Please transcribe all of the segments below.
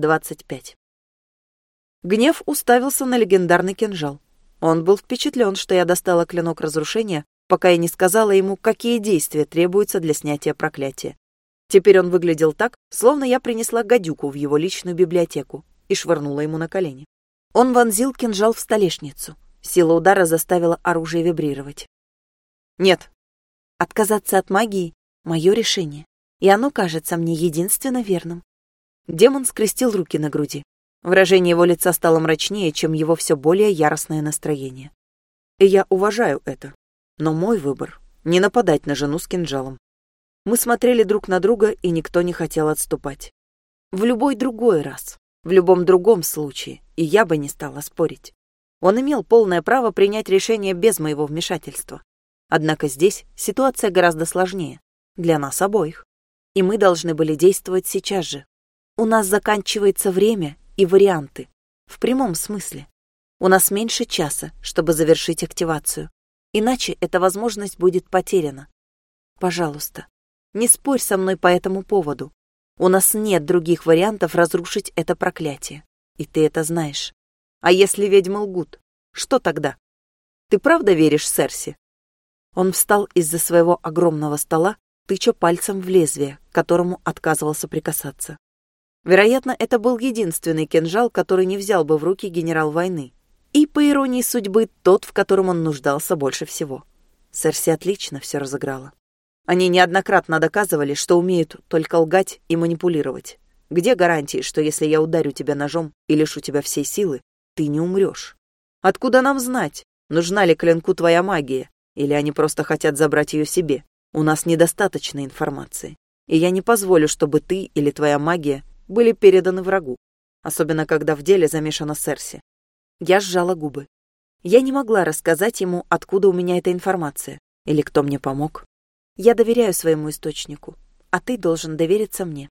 25. Гнев уставился на легендарный кинжал. Он был впечатлен, что я достала клинок разрушения, пока я не сказала ему, какие действия требуются для снятия проклятия. Теперь он выглядел так, словно я принесла гадюку в его личную библиотеку и швырнула ему на колени. Он вонзил кинжал в столешницу. Сила удара заставила оружие вибрировать. «Нет». «Отказаться от магии — мое решение, и оно кажется мне единственно верным». Демон скрестил руки на груди. Выражение его лица стало мрачнее, чем его все более яростное настроение. И я уважаю это. Но мой выбор — не нападать на жену с кинжалом. Мы смотрели друг на друга, и никто не хотел отступать. В любой другой раз, в любом другом случае, и я бы не стала спорить. Он имел полное право принять решение без моего вмешательства. Однако здесь ситуация гораздо сложнее. Для нас обоих. И мы должны были действовать сейчас же. У нас заканчивается время, и варианты. В прямом смысле. У нас меньше часа, чтобы завершить активацию. Иначе эта возможность будет потеряна. Пожалуйста, не спорь со мной по этому поводу. У нас нет других вариантов разрушить это проклятие. И ты это знаешь. А если ведьмы лгут, что тогда? Ты правда веришь Серси? Он встал из-за своего огромного стола, тыча пальцем в лезвие, к которому отказывался прикасаться. Вероятно, это был единственный кинжал, который не взял бы в руки генерал войны. И, по иронии судьбы, тот, в котором он нуждался больше всего. Серси отлично все разыграла. Они неоднократно доказывали, что умеют только лгать и манипулировать. Где гарантии, что если я ударю тебя ножом и лишу тебя всей силы, ты не умрешь? Откуда нам знать, нужна ли клинку твоя магия, или они просто хотят забрать ее себе? У нас недостаточно информации. И я не позволю, чтобы ты или твоя магия были переданы врагу, особенно когда в деле замешана Серси. Я сжала губы. Я не могла рассказать ему, откуда у меня эта информация, или кто мне помог. Я доверяю своему источнику, а ты должен довериться мне.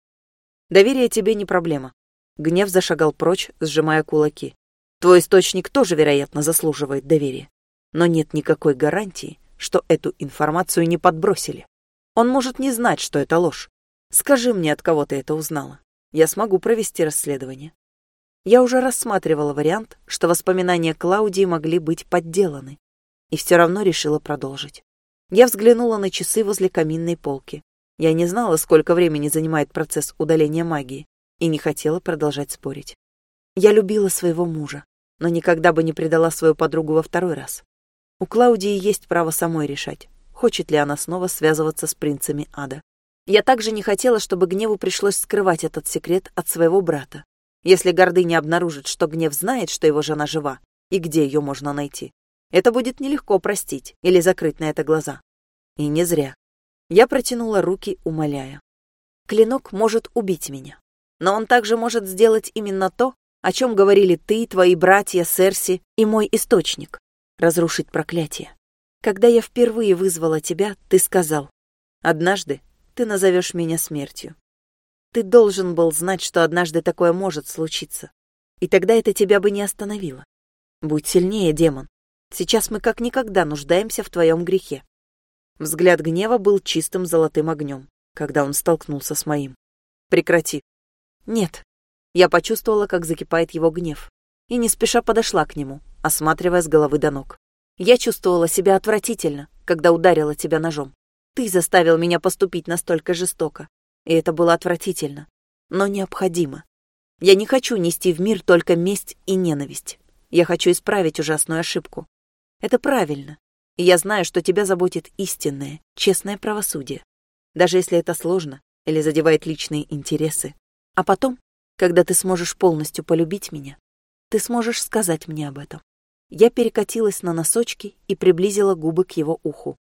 Доверие тебе не проблема. Гнев зашагал прочь, сжимая кулаки. Твой источник тоже, вероятно, заслуживает доверия. Но нет никакой гарантии, что эту информацию не подбросили. Он может не знать, что это ложь. Скажи мне, от кого ты это узнала я смогу провести расследование. Я уже рассматривала вариант, что воспоминания Клаудии могли быть подделаны, и все равно решила продолжить. Я взглянула на часы возле каминной полки. Я не знала, сколько времени занимает процесс удаления магии, и не хотела продолжать спорить. Я любила своего мужа, но никогда бы не предала свою подругу во второй раз. У Клаудии есть право самой решать, хочет ли она снова связываться с принцами ада. Я также не хотела, чтобы Гневу пришлось скрывать этот секрет от своего брата. Если гордыня обнаружит, что Гнев знает, что его жена жива, и где ее можно найти, это будет нелегко простить или закрыть на это глаза. И не зря. Я протянула руки, умоляя. Клинок может убить меня. Но он также может сделать именно то, о чем говорили ты, твои братья, Серси и мой источник — разрушить проклятие. Когда я впервые вызвала тебя, ты сказал, «Однажды ты назовешь меня смертью. Ты должен был знать, что однажды такое может случиться. И тогда это тебя бы не остановило. Будь сильнее, демон. Сейчас мы как никогда нуждаемся в твоем грехе. Взгляд гнева был чистым золотым огнем, когда он столкнулся с моим. Прекрати. Нет. Я почувствовала, как закипает его гнев, и не спеша подошла к нему, осматривая с головы до ног. Я чувствовала себя отвратительно, когда ударила тебя ножом. Ты заставил меня поступить настолько жестоко, и это было отвратительно, но необходимо. Я не хочу нести в мир только месть и ненависть. Я хочу исправить ужасную ошибку. Это правильно, и я знаю, что тебя заботит истинное, честное правосудие, даже если это сложно или задевает личные интересы. А потом, когда ты сможешь полностью полюбить меня, ты сможешь сказать мне об этом. Я перекатилась на носочки и приблизила губы к его уху.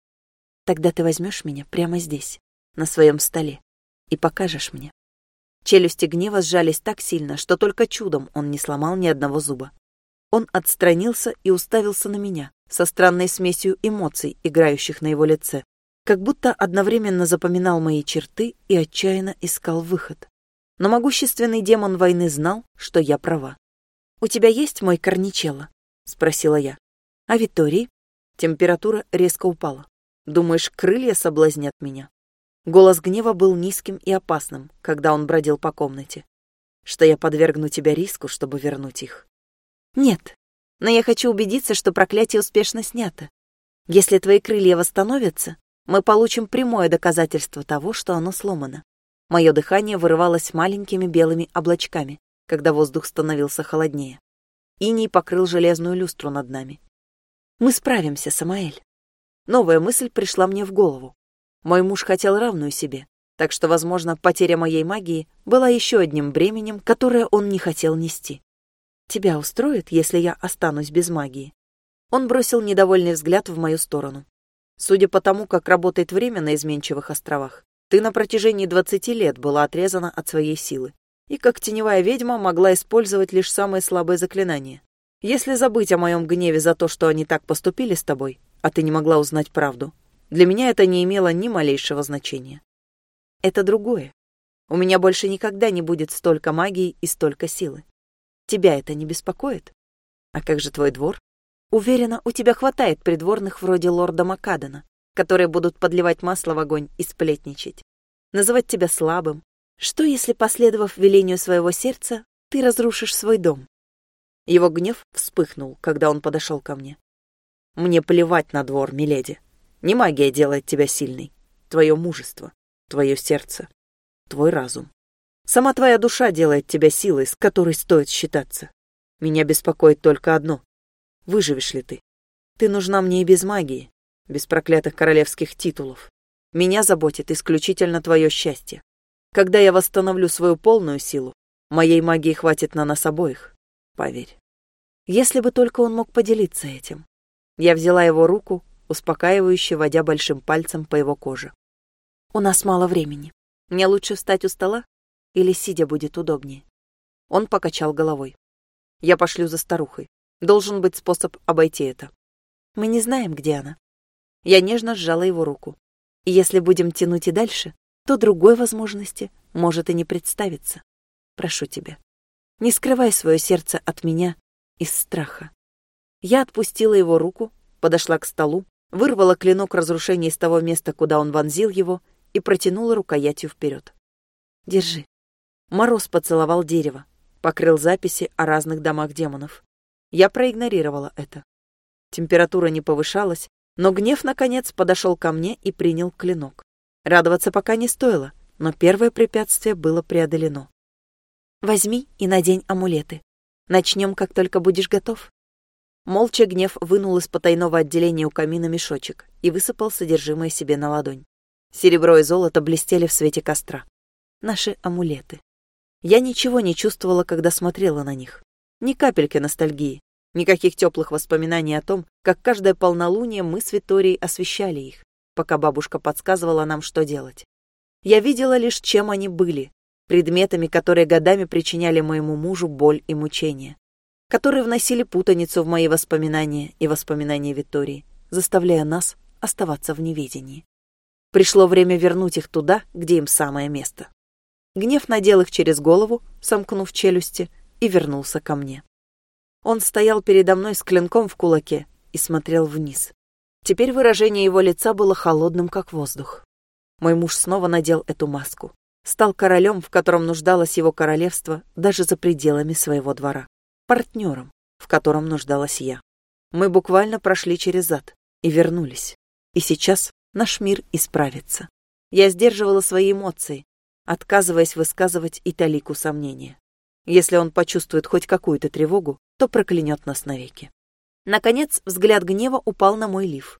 Тогда ты возьмешь меня прямо здесь, на своем столе, и покажешь мне. Челюсти гнева сжались так сильно, что только чудом он не сломал ни одного зуба. Он отстранился и уставился на меня со странной смесью эмоций, играющих на его лице, как будто одновременно запоминал мои черты и отчаянно искал выход. Но могущественный демон войны знал, что я права. «У тебя есть мой корничелло?» — спросила я. «А Витории?» Температура резко упала. Думаешь, крылья соблазнят меня?» Голос гнева был низким и опасным, когда он бродил по комнате. что я подвергну тебя риску, чтобы вернуть их? Нет, но я хочу убедиться, что проклятие успешно снято. Если твои крылья восстановятся, мы получим прямое доказательство того, что оно сломано. Мое дыхание вырывалось маленькими белыми облачками, когда воздух становился холоднее. Иней покрыл железную люстру над нами. Мы справимся, Самаэль. Новая мысль пришла мне в голову. Мой муж хотел равную себе, так что, возможно, потеря моей магии была еще одним бременем, которое он не хотел нести. Тебя устроит, если я останусь без магии? Он бросил недовольный взгляд в мою сторону. Судя по тому, как работает время на изменчивых островах, ты на протяжении двадцати лет была отрезана от своей силы, и как теневая ведьма могла использовать лишь самые слабые заклинания. Если забыть о моем гневе за то, что они так поступили с тобой, а ты не могла узнать правду, для меня это не имело ни малейшего значения. Это другое. У меня больше никогда не будет столько магии и столько силы. Тебя это не беспокоит? А как же твой двор? Уверена, у тебя хватает придворных вроде лорда Макадена, которые будут подливать масло в огонь и сплетничать. Называть тебя слабым. Что, если, последовав велению своего сердца, ты разрушишь свой дом? Его гнев вспыхнул, когда он подошел ко мне. Мне плевать на двор, миледи. Не магия делает тебя сильной. Твое мужество, твое сердце, твой разум. Сама твоя душа делает тебя силой, с которой стоит считаться. Меня беспокоит только одно. Выживешь ли ты? Ты нужна мне и без магии, без проклятых королевских титулов. Меня заботит исключительно твое счастье. Когда я восстановлю свою полную силу, моей магии хватит на нас обоих, поверь. Если бы только он мог поделиться этим. Я взяла его руку, успокаивающе водя большим пальцем по его коже. У нас мало времени. Мне лучше встать у стола или сидя будет удобнее? Он покачал головой. Я пошлю за старухой. Должен быть способ обойти это. Мы не знаем, где она. Я нежно сжала его руку. И если будем тянуть и дальше, то другой возможности может и не представиться. Прошу тебя, не скрывай свое сердце от меня из страха. Я отпустила его руку, подошла к столу, вырвала клинок разрушения из того места, куда он вонзил его, и протянула рукоятью вперед. Держи. Мороз поцеловал дерево, покрыл записи о разных домах демонов. Я проигнорировала это. Температура не повышалась, но гнев, наконец, подошел ко мне и принял клинок. Радоваться пока не стоило, но первое препятствие было преодолено. «Возьми и надень амулеты. Начнем, как только будешь готов». Молча гнев вынул из потайного отделения у камина мешочек и высыпал содержимое себе на ладонь. Серебро и золото блестели в свете костра. Наши амулеты. Я ничего не чувствовала, когда смотрела на них. Ни капельки ностальгии, никаких теплых воспоминаний о том, как каждое полнолуние мы с Виторией освещали их, пока бабушка подсказывала нам, что делать. Я видела лишь, чем они были, предметами, которые годами причиняли моему мужу боль и мучения, которые вносили путаницу в мои воспоминания и воспоминания Витории, заставляя нас оставаться в неведении. Пришло время вернуть их туда, где им самое место. Гнев надел их через голову, сомкнув челюсти, и вернулся ко мне. Он стоял передо мной с клинком в кулаке и смотрел вниз. Теперь выражение его лица было холодным, как воздух. Мой муж снова надел эту маску. Стал королем, в котором нуждалось его королевство даже за пределами своего двора. Партнером, в котором нуждалась я. Мы буквально прошли через ад и вернулись. И сейчас наш мир исправится. Я сдерживала свои эмоции, отказываясь высказывать и талику сомнения. Если он почувствует хоть какую-то тревогу, то проклянет нас навеки. Наконец, взгляд гнева упал на мой лиф.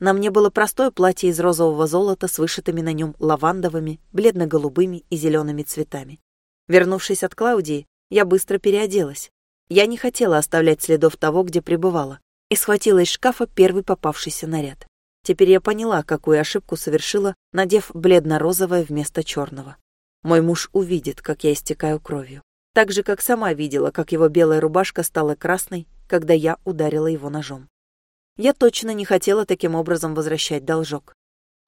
На мне было простое платье из розового золота с вышитыми на нем лавандовыми, бледно-голубыми и зелеными цветами. Вернувшись от Клаудии, я быстро переоделась. Я не хотела оставлять следов того, где пребывала, и схватила из шкафа первый попавшийся наряд. Теперь я поняла, какую ошибку совершила, надев бледно-розовое вместо черного. Мой муж увидит, как я истекаю кровью. Так же, как сама видела, как его белая рубашка стала красной, когда я ударила его ножом. Я точно не хотела таким образом возвращать должок.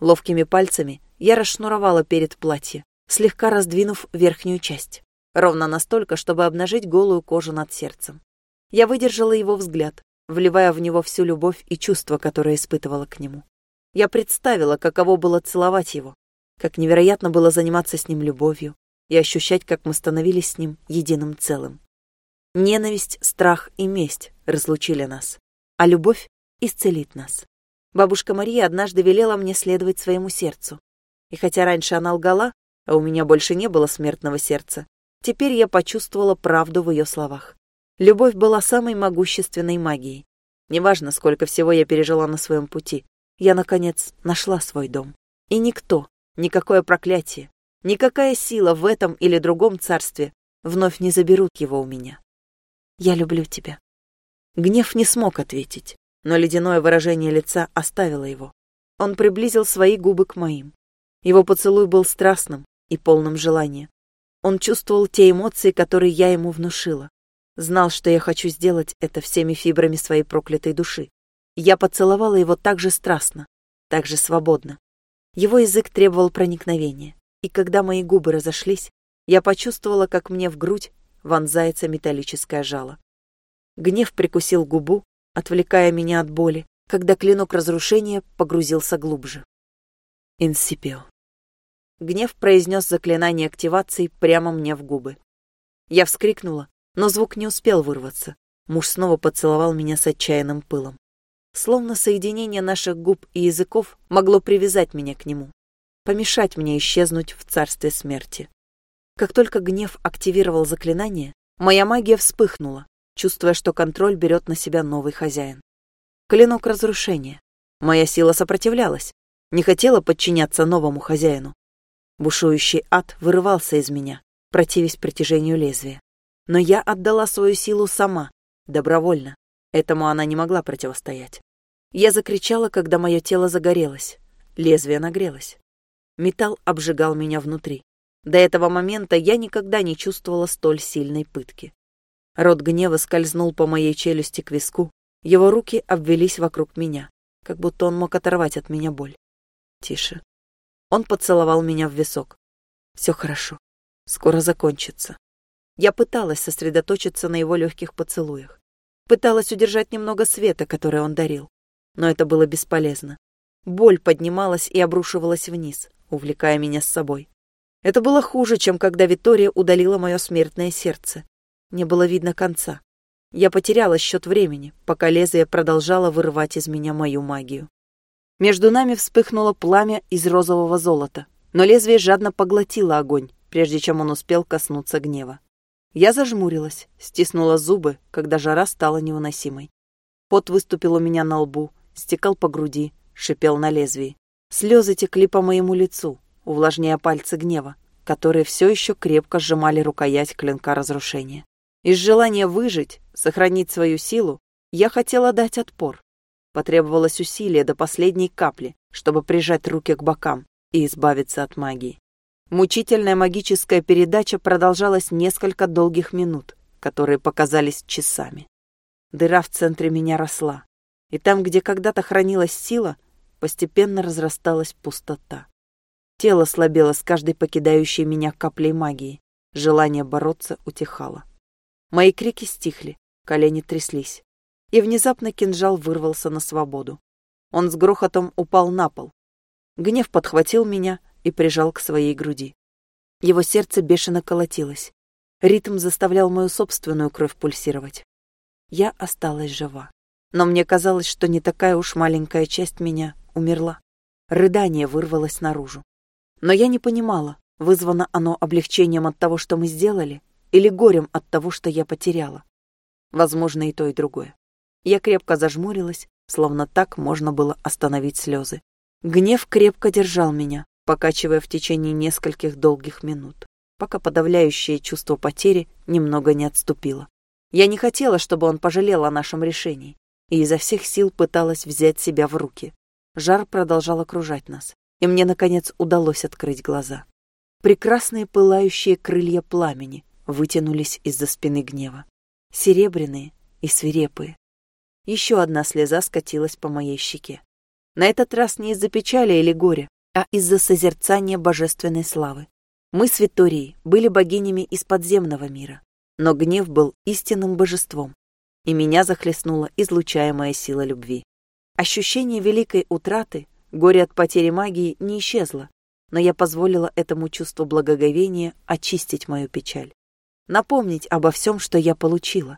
Ловкими пальцами я расшнуровала перед платье, слегка раздвинув верхнюю часть, ровно настолько, чтобы обнажить голую кожу над сердцем. Я выдержала его взгляд, вливая в него всю любовь и чувство, которое испытывала к нему. Я представила, каково было целовать его, как невероятно было заниматься с ним любовью, и ощущать, как мы становились с ним единым целым. Ненависть, страх и месть разлучили нас, а любовь исцелит нас. Бабушка Мария однажды велела мне следовать своему сердцу. И хотя раньше она лгала, а у меня больше не было смертного сердца, теперь я почувствовала правду в ее словах. Любовь была самой могущественной магией. Неважно, сколько всего я пережила на своем пути, я, наконец, нашла свой дом. И никто, никакое проклятие, никакая сила в этом или другом царстве вновь не заберут его у меня. Я люблю тебя. Гнев не смог ответить, но ледяное выражение лица оставило его. Он приблизил свои губы к моим. Его поцелуй был страстным и полным желания. Он чувствовал те эмоции, которые я ему внушила. Знал, что я хочу сделать это всеми фибрами своей проклятой души. Я поцеловала его так же страстно, так же свободно. Его язык требовал проникновения, и когда мои губы разошлись, я почувствовала, как мне в грудь вонзается металлическое жало. Гнев прикусил губу, отвлекая меня от боли, когда клинок разрушения погрузился глубже. Инсипио. Гнев произнес заклинание активации прямо мне в губы. Я вскрикнула, но звук не успел вырваться. Муж снова поцеловал меня с отчаянным пылом словно соединение наших губ и языков могло привязать меня к нему, помешать мне исчезнуть в царстве смерти. Как только гнев активировал заклинание, моя магия вспыхнула, чувствуя, что контроль берет на себя новый хозяин. Клинок разрушения. Моя сила сопротивлялась, не хотела подчиняться новому хозяину. Бушующий ад вырывался из меня, противясь притяжению лезвия. Но я отдала свою силу сама, добровольно. Этому она не могла противостоять. Я закричала, когда мое тело загорелось. Лезвие нагрелось. Металл обжигал меня внутри. До этого момента я никогда не чувствовала столь сильной пытки. Рот гнева скользнул по моей челюсти к виску, его руки обвелись вокруг меня, как будто он мог оторвать от меня боль. Тише. Он поцеловал меня в висок. Все хорошо. Скоро закончится. Я пыталась сосредоточиться на его легких поцелуях. Пыталась удержать немного света, который он дарил но это было бесполезно. Боль поднималась и обрушивалась вниз, увлекая меня с собой. Это было хуже, чем когда Витория удалила мое смертное сердце. Не было видно конца. Я потеряла счет времени, пока лезвие продолжало вырывать из меня мою магию. Между нами вспыхнуло пламя из розового золота, но лезвие жадно поглотило огонь, прежде чем он успел коснуться гнева. Я зажмурилась, стиснула зубы, когда жара стала невыносимой. Пот выступил у меня на лбу, стекал по груди, шипел на лезвии. Слезы текли по моему лицу, увлажняя пальцы гнева, которые все еще крепко сжимали рукоять клинка разрушения. Из желания выжить, сохранить свою силу, я хотела дать отпор. Потребовалось усилие до последней капли, чтобы прижать руки к бокам и избавиться от магии. Мучительная магическая передача продолжалась несколько долгих минут, которые показались часами. Дыра в центре меня росла, и там, где когда-то хранилась сила, постепенно разрасталась пустота. Тело слабело с каждой покидающей меня каплей магии. Желание бороться утихало. Мои крики стихли, колени тряслись. И внезапно кинжал вырвался на свободу. Он с грохотом упал на пол. Гнев подхватил меня и прижал к своей груди. Его сердце бешено колотилось. Ритм заставлял мою собственную кровь пульсировать. Я осталась жива но мне казалось, что не такая уж маленькая часть меня умерла. Рыдание вырвалось наружу. Но я не понимала, вызвано оно облегчением от того, что мы сделали, или горем от того, что я потеряла. Возможно, и то, и другое. Я крепко зажмурилась, словно так можно было остановить слезы. Гнев крепко держал меня, покачивая в течение нескольких долгих минут, пока подавляющее чувство потери немного не отступило. Я не хотела, чтобы он пожалел о нашем решении и изо всех сил пыталась взять себя в руки. Жар продолжал окружать нас, и мне, наконец, удалось открыть глаза. Прекрасные пылающие крылья пламени вытянулись из-за спины гнева. Серебряные и свирепые. Еще одна слеза скатилась по моей щеке. На этот раз не из-за печали или горя, а из-за созерцания божественной славы. Мы с Виторией были богинями из подземного мира, но гнев был истинным божеством, и меня захлестнула излучаемая сила любви. Ощущение великой утраты, горе от потери магии не исчезло, но я позволила этому чувству благоговения очистить мою печаль. Напомнить обо всем, что я получила.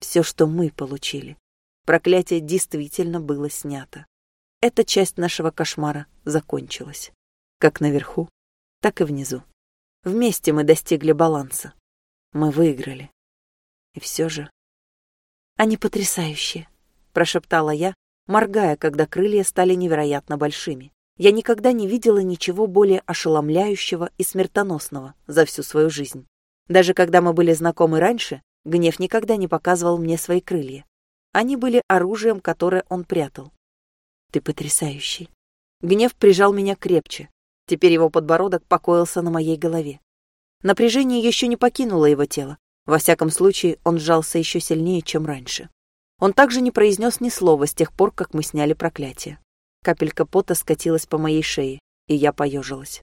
Все, что мы получили. Проклятие действительно было снято. Эта часть нашего кошмара закончилась. Как наверху, так и внизу. Вместе мы достигли баланса. Мы выиграли. И все же... Они потрясающие, прошептала я, моргая, когда крылья стали невероятно большими. Я никогда не видела ничего более ошеломляющего и смертоносного за всю свою жизнь. Даже когда мы были знакомы раньше, гнев никогда не показывал мне свои крылья. Они были оружием, которое он прятал. Ты потрясающий. Гнев прижал меня крепче. Теперь его подбородок покоился на моей голове. Напряжение еще не покинуло его тело. Во всяком случае, он сжался еще сильнее, чем раньше. Он также не произнес ни слова с тех пор, как мы сняли проклятие. Капелька пота скатилась по моей шее, и я поежилась.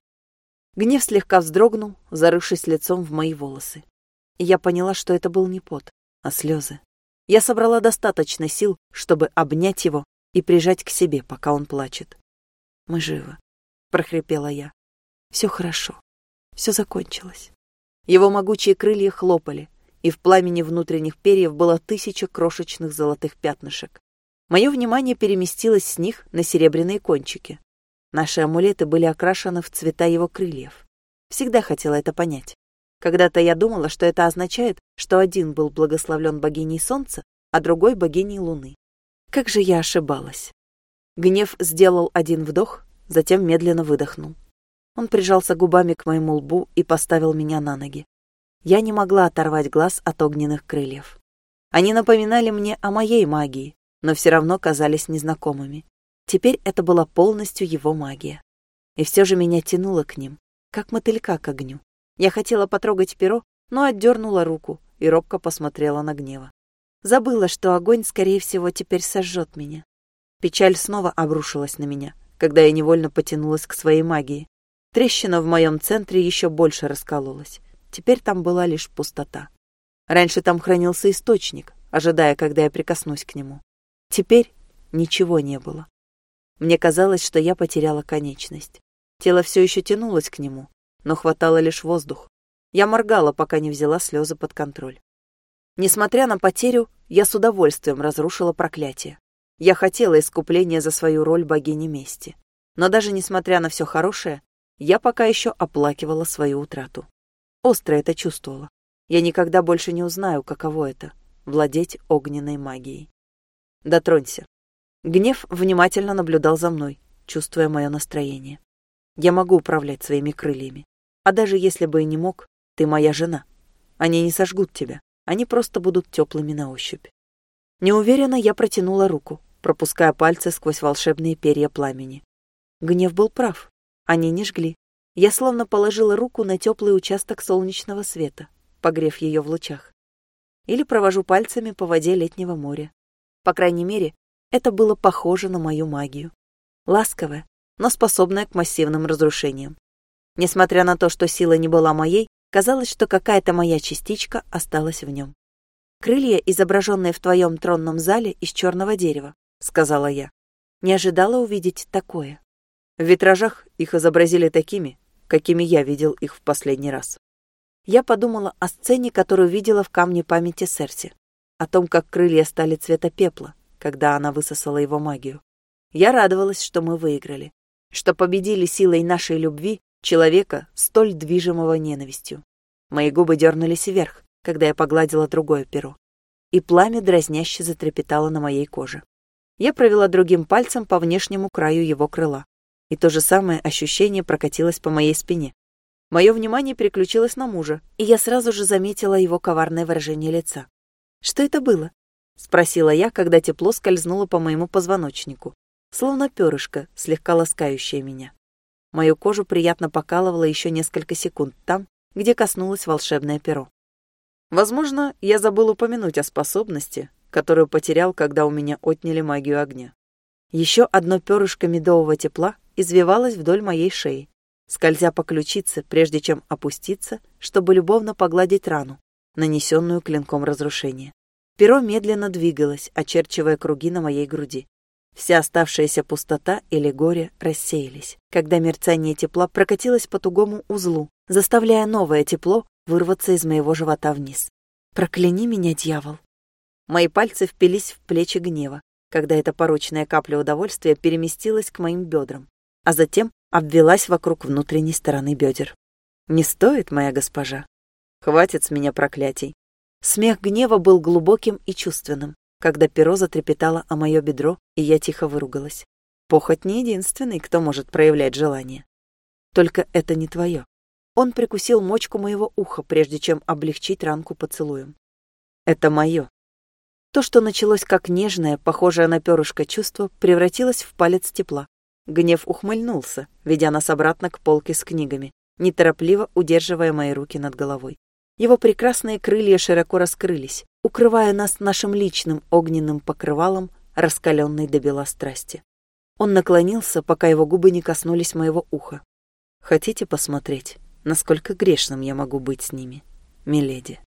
Гнев слегка вздрогнул, зарывшись лицом в мои волосы. Я поняла, что это был не пот, а слезы. Я собрала достаточно сил, чтобы обнять его и прижать к себе, пока он плачет. «Мы живы», — прохрипела я. «Все хорошо. Все закончилось». Его могучие крылья хлопали, и в пламени внутренних перьев было тысяча крошечных золотых пятнышек. Мое внимание переместилось с них на серебряные кончики. Наши амулеты были окрашены в цвета его крыльев. Всегда хотела это понять. Когда-то я думала, что это означает, что один был благословлен богиней солнца, а другой богиней луны. Как же я ошибалась. Гнев сделал один вдох, затем медленно выдохнул. Он прижался губами к моему лбу и поставил меня на ноги. Я не могла оторвать глаз от огненных крыльев. Они напоминали мне о моей магии, но все равно казались незнакомыми. Теперь это была полностью его магия. И все же меня тянуло к ним, как мотылька к огню. Я хотела потрогать перо, но отдернула руку и робко посмотрела на гнева. Забыла, что огонь, скорее всего, теперь сожжет меня. Печаль снова обрушилась на меня, когда я невольно потянулась к своей магии. Трещина в моем центре еще больше раскололась. Теперь там была лишь пустота. Раньше там хранился источник, ожидая, когда я прикоснусь к нему. Теперь ничего не было. Мне казалось, что я потеряла конечность. Тело все еще тянулось к нему, но хватало лишь воздух. Я моргала, пока не взяла слезы под контроль. Несмотря на потерю, я с удовольствием разрушила проклятие. Я хотела искупления за свою роль богини мести. Но даже несмотря на все хорошее, я пока еще оплакивала свою утрату. Остро это чувствовала. Я никогда больше не узнаю, каково это — владеть огненной магией. Дотронься. Гнев внимательно наблюдал за мной, чувствуя мое настроение. Я могу управлять своими крыльями. А даже если бы и не мог, ты моя жена. Они не сожгут тебя, они просто будут теплыми на ощупь. Неуверенно я протянула руку, пропуская пальцы сквозь волшебные перья пламени. Гнев был прав. Они не жгли, я словно положила руку на теплый участок солнечного света, погрев ее в лучах. Или провожу пальцами по воде летнего моря. По крайней мере, это было похоже на мою магию. Ласковая, но способная к массивным разрушениям. Несмотря на то, что сила не была моей, казалось, что какая-то моя частичка осталась в нем. «Крылья, изображенные в твоем тронном зале из черного дерева», — сказала я. Не ожидала увидеть такое. В витражах их изобразили такими, какими я видел их в последний раз. Я подумала о сцене, которую видела в камне памяти Серси, о том, как крылья стали цвета пепла, когда она высосала его магию. Я радовалась, что мы выиграли, что победили силой нашей любви человека, столь движимого ненавистью. Мои губы дернулись вверх, когда я погладила другое перо, и пламя дразняще затрепетало на моей коже. Я провела другим пальцем по внешнему краю его крыла и то же самое ощущение прокатилось по моей спине. Мое внимание переключилось на мужа, и я сразу же заметила его коварное выражение лица. «Что это было?» — спросила я, когда тепло скользнуло по моему позвоночнику, словно перышко, слегка ласкающее меня. Мою кожу приятно покалывало еще несколько секунд там, где коснулось волшебное перо. Возможно, я забыл упомянуть о способности, которую потерял, когда у меня отняли магию огня. Еще одно перышко медового тепла извивалась вдоль моей шеи, скользя по ключице, прежде чем опуститься, чтобы любовно погладить рану, нанесенную клинком разрушения. Перо медленно двигалось, очерчивая круги на моей груди. Вся оставшаяся пустота или горе рассеялись, когда мерцание тепла прокатилось по тугому узлу, заставляя новое тепло вырваться из моего живота вниз. «Прокляни меня, дьявол!» Мои пальцы впились в плечи гнева, когда эта порочная капля удовольствия переместилась к моим бедрам, а затем обвелась вокруг внутренней стороны бедер. «Не стоит, моя госпожа. Хватит с меня проклятий». Смех гнева был глубоким и чувственным, когда перо затрепетало о мое бедро, и я тихо выругалась. Похоть не единственный, кто может проявлять желание. Только это не твое. Он прикусил мочку моего уха, прежде чем облегчить ранку поцелуем. Это мое. То, что началось как нежное, похожее на перышко чувство, превратилось в палец тепла. Гнев ухмыльнулся, ведя нас обратно к полке с книгами, неторопливо удерживая мои руки над головой. Его прекрасные крылья широко раскрылись, укрывая нас нашим личным огненным покрывалом, раскаленной до бела страсти. Он наклонился, пока его губы не коснулись моего уха. «Хотите посмотреть, насколько грешным я могу быть с ними, миледи?»